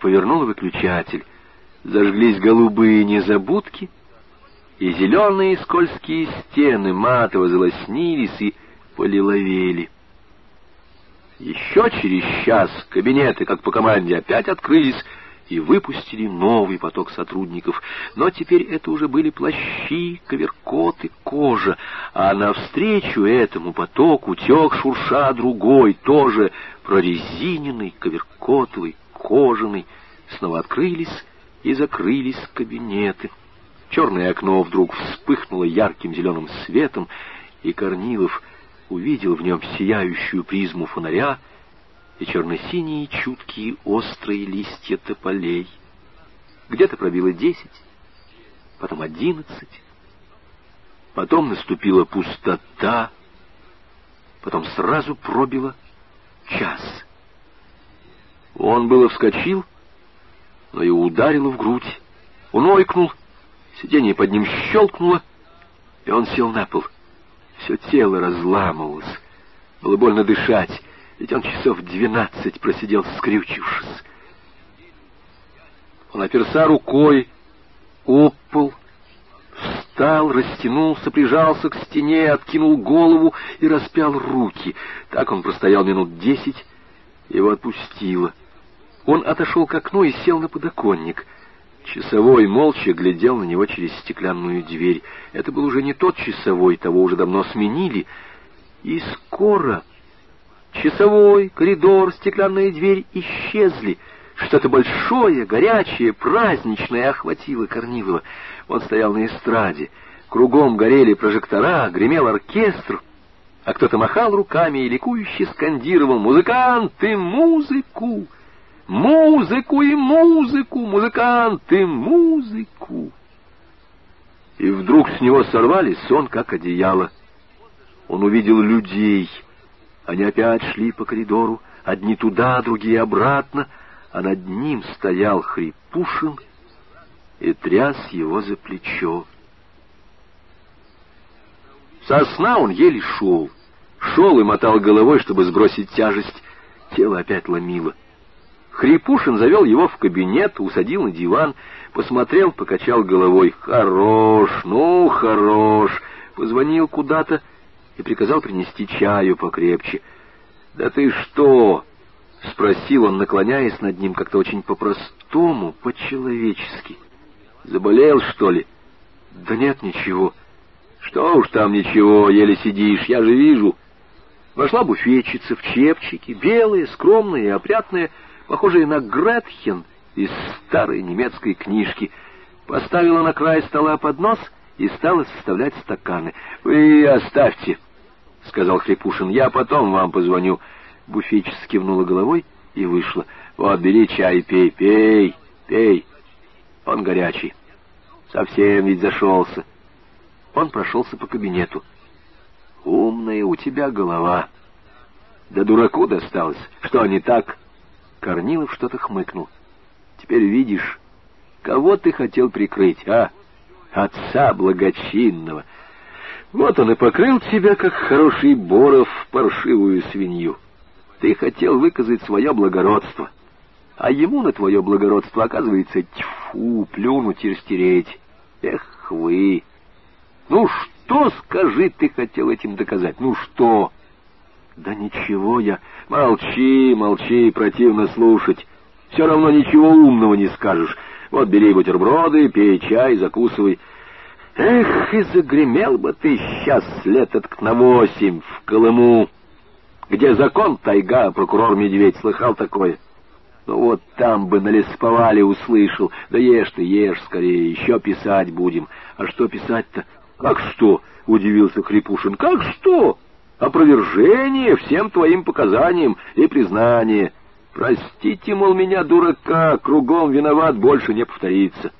повернула выключатель. Зажглись голубые незабудки, и зеленые скользкие стены матово залоснились и полиловели. Еще через час кабинеты, как по команде, опять открылись, и выпустили новый поток сотрудников. Но теперь это уже были плащи, коверкоты, кожа, а навстречу этому потоку тек шурша другой, тоже прорезиненный, коверкотовый, кожаный. Снова открылись и закрылись кабинеты. Черное окно вдруг вспыхнуло ярким зеленым светом, и Корнилов увидел в нем сияющую призму фонаря, и черно-синие чуткие острые листья тополей. Где-то пробило десять, потом одиннадцать, потом наступила пустота, потом сразу пробило час. Он было вскочил, но и ударило в грудь. Он ойкнул, сиденье под ним щелкнуло, и он сел на пол. Все тело разламывалось, было больно дышать, ведь он часов двенадцать просидел, скрючившись. Он оперся рукой, опал, встал, растянулся, прижался к стене, откинул голову и распял руки. Так он простоял минут десять, его отпустило. Он отошел к окну и сел на подоконник. Часовой молча глядел на него через стеклянную дверь. Это был уже не тот часовой, того уже давно сменили. И скоро Часовой, коридор, стеклянная дверь исчезли. Что-то большое, горячее, праздничное охватило Корнилова. Он стоял на эстраде. Кругом горели прожектора, гремел оркестр, а кто-то махал руками и ликующе скандировал «Музыканты, музыку! Музыку и музыку! Музыканты, музыку!» И вдруг с него сорвали сон, как одеяло. Он увидел людей — они опять шли по коридору, одни туда, другие обратно, а над ним стоял Хрипушин и тряс его за плечо. Со сна он еле шел. Шел и мотал головой, чтобы сбросить тяжесть. Тело опять ломило. Хрипушин завел его в кабинет, усадил на диван, посмотрел, покачал головой. «Хорош, ну, хорош!» Позвонил куда-то, и приказал принести чаю покрепче. «Да ты что?» — спросил он, наклоняясь над ним как-то очень по-простому, по-человечески. «Заболел, что ли?» «Да нет, ничего». «Что уж там ничего, еле сидишь, я же вижу». Вошла буфетчица в чепчике, белая, скромная и опрятная, похожая на Гретхен из старой немецкой книжки. Поставила на край стола поднос и стала составлять стаканы. «Вы оставьте», — сказал Хрипушин. «Я потом вам позвоню». Буфетчица кивнула головой и вышла. «Вот, бери чай, пей, пей, пей. Он горячий. Совсем ведь зашелся». Он прошелся по кабинету. «Умная у тебя голова». «Да дураку досталось. Что, не так?» Корнилов что-то хмыкнул. «Теперь видишь, кого ты хотел прикрыть, а? Отца благочинного». Вот он и покрыл тебя, как хороший боров, паршивую свинью. Ты хотел выказать свое благородство, а ему на твое благородство, оказывается, тьфу, плюнуть и растереть. Эх вы! Ну что, скажи, ты хотел этим доказать? Ну что? Да ничего я... Молчи, молчи, противно слушать. Все равно ничего умного не скажешь. Вот бери бутерброды, пей чай, закусывай. Эх, и загремел бы ты сейчас лет к на восемь в Колыму, где закон тайга, прокурор Медведь слыхал такое. Ну вот там бы на лесповале услышал. Да ешь ты, ешь скорее, еще писать будем. А что писать-то? Как что? — удивился Хрипушин. Как что? Опровержение всем твоим показаниям и признание. Простите, мол, меня, дурака, кругом виноват, больше не повторится.